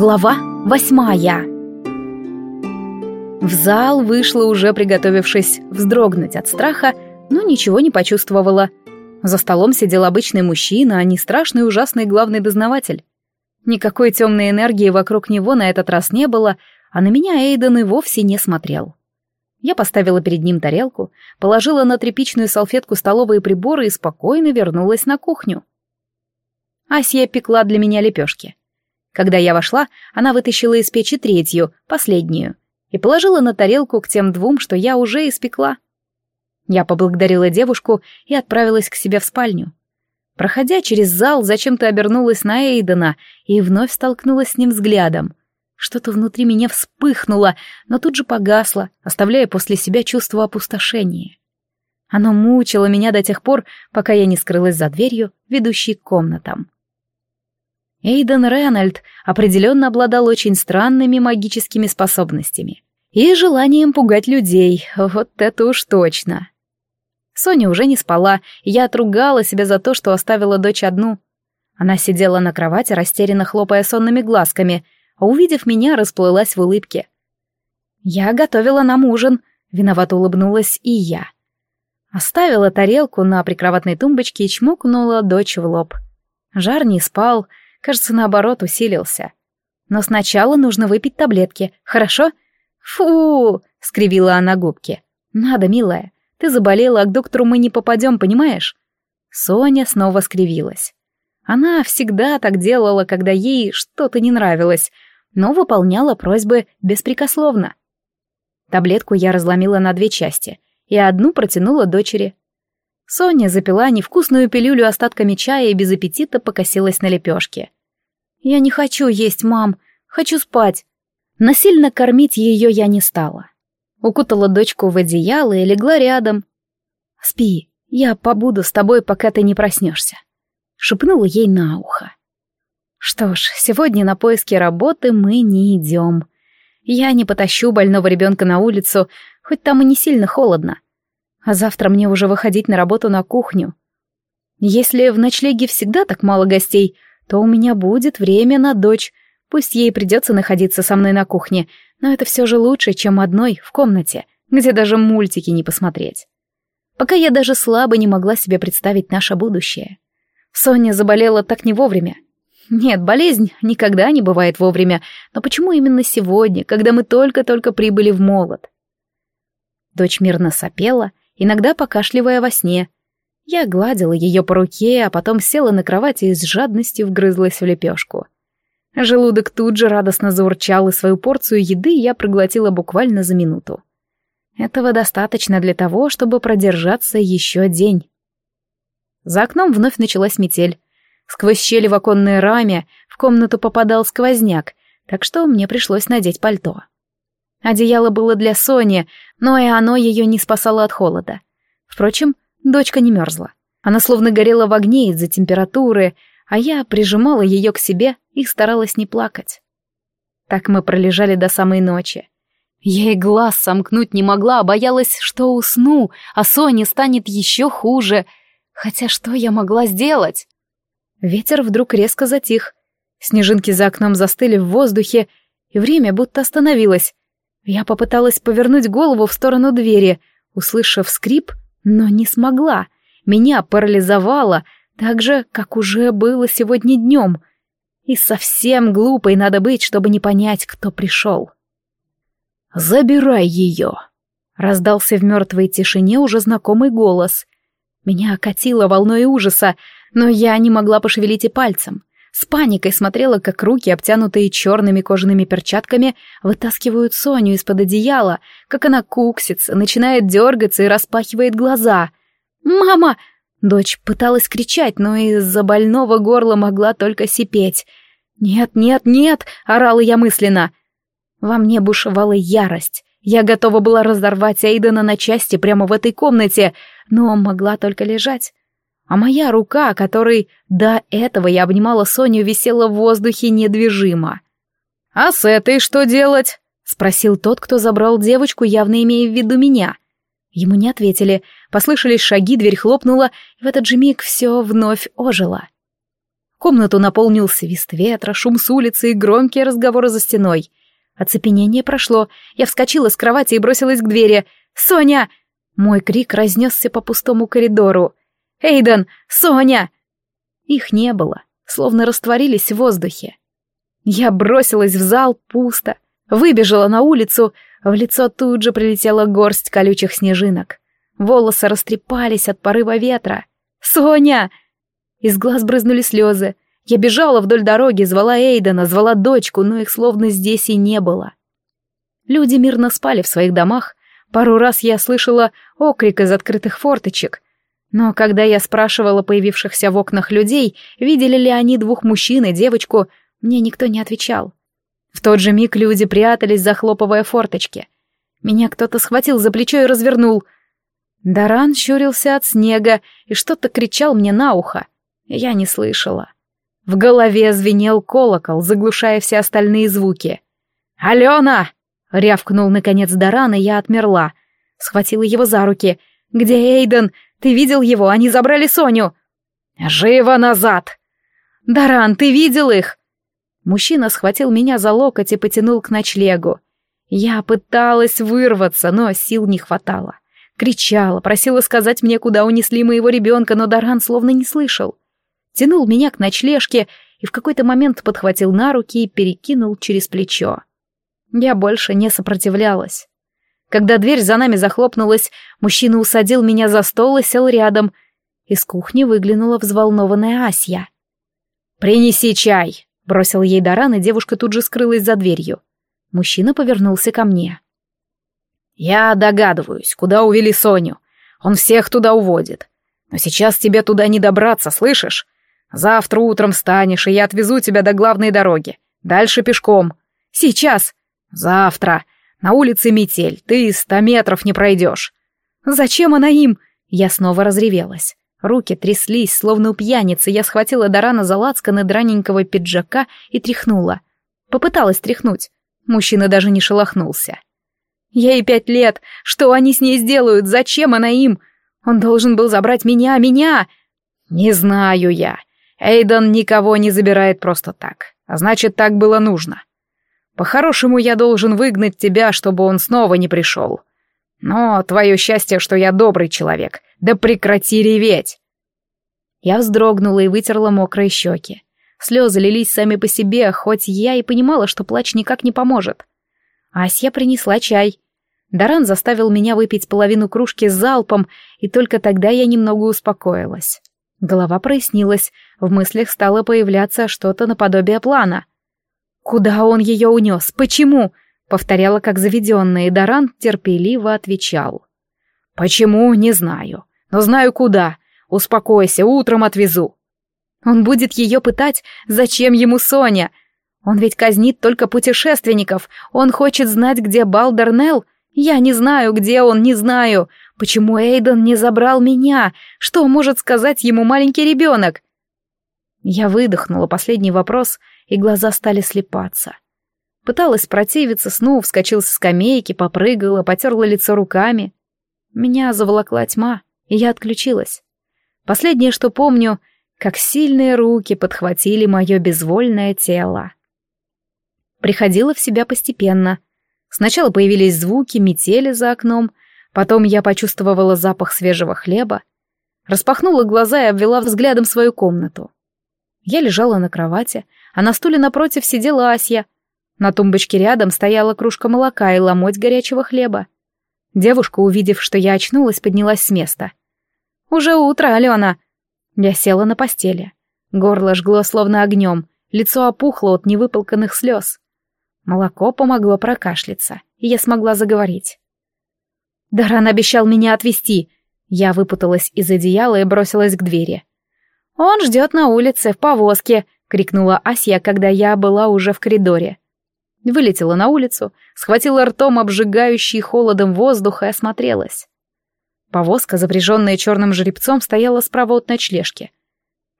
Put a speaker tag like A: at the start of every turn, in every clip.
A: Глава восьмая В зал вышла уже приготовившись вздрогнуть от страха, но ничего не почувствовала. За столом сидел обычный мужчина, а не страшный ужасный главный дознаватель. Никакой темной энергии вокруг него на этот раз не было, а на меня Эйден и вовсе не смотрел. Я поставила перед ним тарелку, положила на тряпичную салфетку столовые приборы и спокойно вернулась на кухню. Асия пекла для меня лепешки. Когда я вошла, она вытащила из печи третью, последнюю, и положила на тарелку к тем двум, что я уже испекла. Я поблагодарила девушку и отправилась к себе в спальню. Проходя через зал, зачем-то обернулась на Эйдена и вновь столкнулась с ним взглядом. Что-то внутри меня вспыхнуло, но тут же погасло, оставляя после себя чувство опустошения. Оно мучило меня до тех пор, пока я не скрылась за дверью, ведущей к комнатам. Эйден Рейнольд определенно обладал очень странными магическими способностями. И желанием пугать людей, вот это уж точно. Соня уже не спала, и я отругала себя за то, что оставила дочь одну. Она сидела на кровати, растерянно хлопая сонными глазками, а увидев меня, расплылась в улыбке. «Я готовила нам ужин», — виновато улыбнулась и я. Оставила тарелку на прикроватной тумбочке и чмокнула дочь в лоб. Жар не спал, — Кажется, наоборот, усилился. Но сначала нужно выпить таблетки, хорошо? Фу! скривила она губки. Надо, милая. Ты заболела, а к доктору мы не попадем, понимаешь? Соня снова скривилась. Она всегда так делала, когда ей что-то не нравилось, но выполняла просьбы беспрекословно. Таблетку я разломила на две части и одну протянула дочери. Соня запила невкусную пилюлю остатками чая и без аппетита покосилась на лепешки. «Я не хочу есть, мам. Хочу спать». Насильно кормить ее я не стала. Укутала дочку в одеяло и легла рядом. «Спи, я побуду с тобой, пока ты не проснешься», — шепнула ей на ухо. Что ж, сегодня на поиски работы мы не идем. Я не потащу больного ребенка на улицу, хоть там и не сильно холодно. А завтра мне уже выходить на работу на кухню. Если в ночлеге всегда так мало гостей, то у меня будет время на дочь. Пусть ей придется находиться со мной на кухне, но это все же лучше, чем одной в комнате, где даже мультики не посмотреть. Пока я даже слабо не могла себе представить наше будущее. Соня заболела так не вовремя. Нет, болезнь никогда не бывает вовремя, но почему именно сегодня, когда мы только-только прибыли в молот? Дочь мирно сопела, иногда покашливая во сне. Я гладила ее по руке, а потом села на кровати и с жадностью вгрызлась в лепешку. Желудок тут же радостно заурчал, и свою порцию еды я проглотила буквально за минуту. Этого достаточно для того, чтобы продержаться еще день. За окном вновь началась метель. Сквозь щели в оконной раме в комнату попадал сквозняк, так что мне пришлось надеть пальто. Одеяло было для Сони, но и оно ее не спасало от холода. Впрочем, дочка не мерзла. Она словно горела в огне из-за температуры, а я прижимала ее к себе и старалась не плакать. Так мы пролежали до самой ночи. Я и глаз сомкнуть не могла, а боялась, что усну, а Соне станет еще хуже. Хотя что я могла сделать? Ветер вдруг резко затих. Снежинки за окном застыли в воздухе, и время будто остановилось. Я попыталась повернуть голову в сторону двери, услышав скрип, но не смогла. Меня парализовало, так же, как уже было сегодня днем. И совсем глупой надо быть, чтобы не понять, кто пришел. «Забирай ее!» — раздался в мертвой тишине уже знакомый голос. Меня окатило волной ужаса, но я не могла пошевелить и пальцем. С паникой смотрела, как руки, обтянутые черными кожаными перчатками, вытаскивают Соню из-под одеяла, как она куксится, начинает дергаться и распахивает глаза. «Мама!» Дочь пыталась кричать, но из-за больного горла могла только сипеть. «Нет, нет, нет!» — орала я мысленно. Во мне бушевала ярость. Я готова была разорвать Эйдена на части прямо в этой комнате, но могла только лежать а моя рука, которой до этого я обнимала Соню, висела в воздухе недвижимо. «А с этой что делать?» — спросил тот, кто забрал девочку, явно имея в виду меня. Ему не ответили, послышались шаги, дверь хлопнула, и в этот же миг все вновь ожило. Комнату наполнил свист ветра, шум с улицы и громкие разговоры за стеной. Оцепенение прошло. Я вскочила с кровати и бросилась к двери. «Соня!» Мой крик разнесся по пустому коридору. «Эйден! Соня!» Их не было, словно растворились в воздухе. Я бросилась в зал, пусто, выбежала на улицу, в лицо тут же прилетела горсть колючих снежинок. Волосы растрепались от порыва ветра. «Соня!» Из глаз брызнули слезы. Я бежала вдоль дороги, звала Эйдена, звала дочку, но их словно здесь и не было. Люди мирно спали в своих домах. Пару раз я слышала окрик из открытых форточек. Но когда я спрашивала появившихся в окнах людей, видели ли они двух мужчин и девочку, мне никто не отвечал. В тот же миг люди прятались, захлопывая форточки. Меня кто-то схватил за плечо и развернул. Даран щурился от снега и что-то кричал мне на ухо. Я не слышала. В голове звенел колокол, заглушая все остальные звуки. «Алена!» — рявкнул наконец Даран, и я отмерла. Схватила его за руки. «Где Эйден? Ты видел его? Они забрали Соню!» «Живо назад!» «Даран, ты видел их?» Мужчина схватил меня за локоть и потянул к ночлегу. Я пыталась вырваться, но сил не хватало. Кричала, просила сказать мне, куда унесли моего ребенка, но Даран словно не слышал. Тянул меня к ночлежке и в какой-то момент подхватил на руки и перекинул через плечо. Я больше не сопротивлялась. Когда дверь за нами захлопнулась, мужчина усадил меня за стол и сел рядом. Из кухни выглянула взволнованная Асья. «Принеси чай!» Бросил ей Даран, и девушка тут же скрылась за дверью. Мужчина повернулся ко мне. «Я догадываюсь, куда увели Соню. Он всех туда уводит. Но сейчас тебе туда не добраться, слышишь? Завтра утром встанешь, и я отвезу тебя до главной дороги. Дальше пешком. Сейчас. Завтра. На улице метель, ты ста метров не пройдешь. Зачем она им? Я снова разревелась. Руки тряслись, словно у пьяницы. Я схватила Дарана за лацканы драненького пиджака и тряхнула. Попыталась тряхнуть. Мужчина даже не шелохнулся. Ей пять лет. Что они с ней сделают? Зачем она им? Он должен был забрать меня, меня. Не знаю я. Эйден никого не забирает просто так. А значит, так было нужно. По-хорошему, я должен выгнать тебя, чтобы он снова не пришел. Но твое счастье, что я добрый человек. Да прекрати реветь!» Я вздрогнула и вытерла мокрые щеки. Слезы лились сами по себе, хоть я и понимала, что плач никак не поможет. Асья принесла чай. Даран заставил меня выпить половину кружки с залпом, и только тогда я немного успокоилась. Голова прояснилась, в мыслях стало появляться что-то наподобие плана. Куда он ее унес? Почему? Повторяла как заведенная, и Даран терпеливо отвечал. «Почему, не знаю, но знаю куда. Успокойся, утром отвезу». Он будет ее пытать, зачем ему Соня? Он ведь казнит только путешественников, он хочет знать, где Балдернелл. Я не знаю, где он, не знаю. Почему Эйден не забрал меня? Что может сказать ему маленький ребенок? Я выдохнула последний вопрос, и глаза стали слепаться. Пыталась противиться сну, вскочила со скамейки, попрыгала, потерла лицо руками. Меня заволокла тьма, и я отключилась. Последнее, что помню, как сильные руки подхватили мое безвольное тело. Приходила в себя постепенно. Сначала появились звуки метели за окном, потом я почувствовала запах свежего хлеба, распахнула глаза и обвела взглядом свою комнату. Я лежала на кровати, а на стуле напротив сидела Асья — на тумбочке рядом стояла кружка молока и ломоть горячего хлеба. Девушка, увидев, что я очнулась, поднялась с места. «Уже утро, Алена!» Я села на постели. Горло жгло словно огнем, лицо опухло от невыполканных слез. Молоко помогло прокашляться, и я смогла заговорить. Даран обещал меня отвезти. Я выпуталась из одеяла и бросилась к двери. «Он ждет на улице, в повозке!» — крикнула Асия, когда я была уже в коридоре. Вылетела на улицу, схватила ртом обжигающий холодом воздух и осмотрелась. Повозка, запряженная черным жеребцом, стояла справа от ночлежки.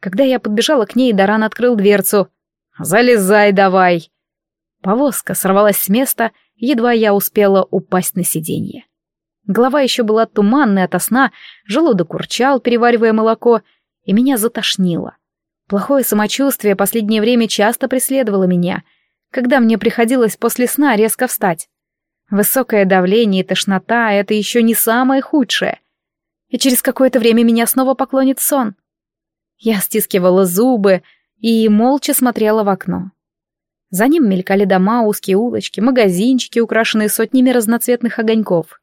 A: Когда я подбежала к ней, Даран открыл дверцу. «Залезай давай!» Повозка сорвалась с места, едва я успела упасть на сиденье. Голова еще была туманной ото сна, желудок урчал, переваривая молоко, и меня затошнило. Плохое самочувствие последнее время часто преследовало меня, когда мне приходилось после сна резко встать. Высокое давление и тошнота — это еще не самое худшее. И через какое-то время меня снова поклонит сон. Я стискивала зубы и молча смотрела в окно. За ним мелькали дома, узкие улочки, магазинчики, украшенные сотнями разноцветных огоньков.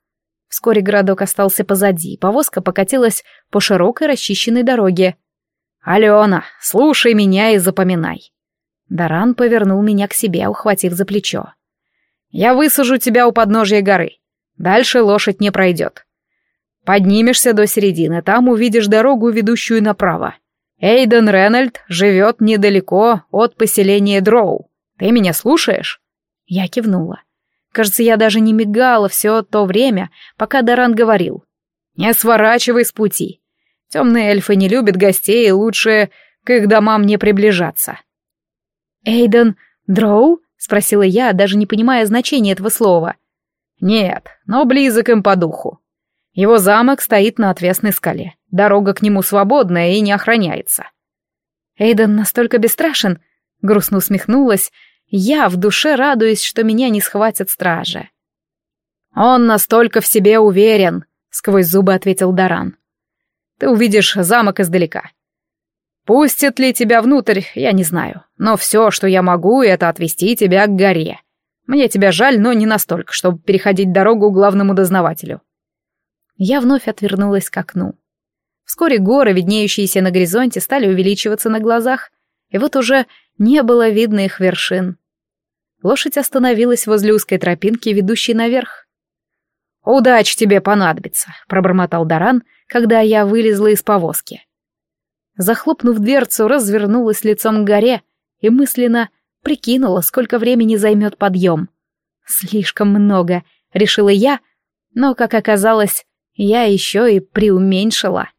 A: Вскоре городок остался позади, повозка покатилась по широкой расчищенной дороге. «Алена, слушай меня и запоминай». Даран повернул меня к себе, ухватив за плечо. «Я высажу тебя у подножия горы. Дальше лошадь не пройдет. Поднимешься до середины, там увидишь дорогу, ведущую направо. Эйден Ренальд живет недалеко от поселения Дроу. Ты меня слушаешь?» Я кивнула. Кажется, я даже не мигала все то время, пока Даран говорил. «Не сворачивай с пути. Темные эльфы не любят гостей, и лучше к их домам не приближаться. «Эйден Дроу?» — спросила я, даже не понимая значения этого слова. «Нет, но близок им по духу. Его замок стоит на отвесной скале. Дорога к нему свободная и не охраняется». «Эйден настолько бесстрашен?» — грустно усмехнулась, я в душе радуюсь, что меня не схватят стражи. «Он настолько в себе уверен», — сквозь зубы ответил Даран. Ты увидишь замок издалека. Пустят ли тебя внутрь, я не знаю. Но все, что я могу, это отвести тебя к горе. Мне тебя жаль, но не настолько, чтобы переходить дорогу главному дознавателю. Я вновь отвернулась к окну. Вскоре горы, виднеющиеся на горизонте, стали увеличиваться на глазах, и вот уже не было видно их вершин. Лошадь остановилась возле узкой тропинки, ведущей наверх. «Удачи тебе понадобится», — пробормотал Даран, когда я вылезла из повозки. Захлопнув дверцу, развернулась лицом к горе и мысленно прикинула, сколько времени займет подъем. «Слишком много», — решила я, но, как оказалось, я еще и преуменьшила.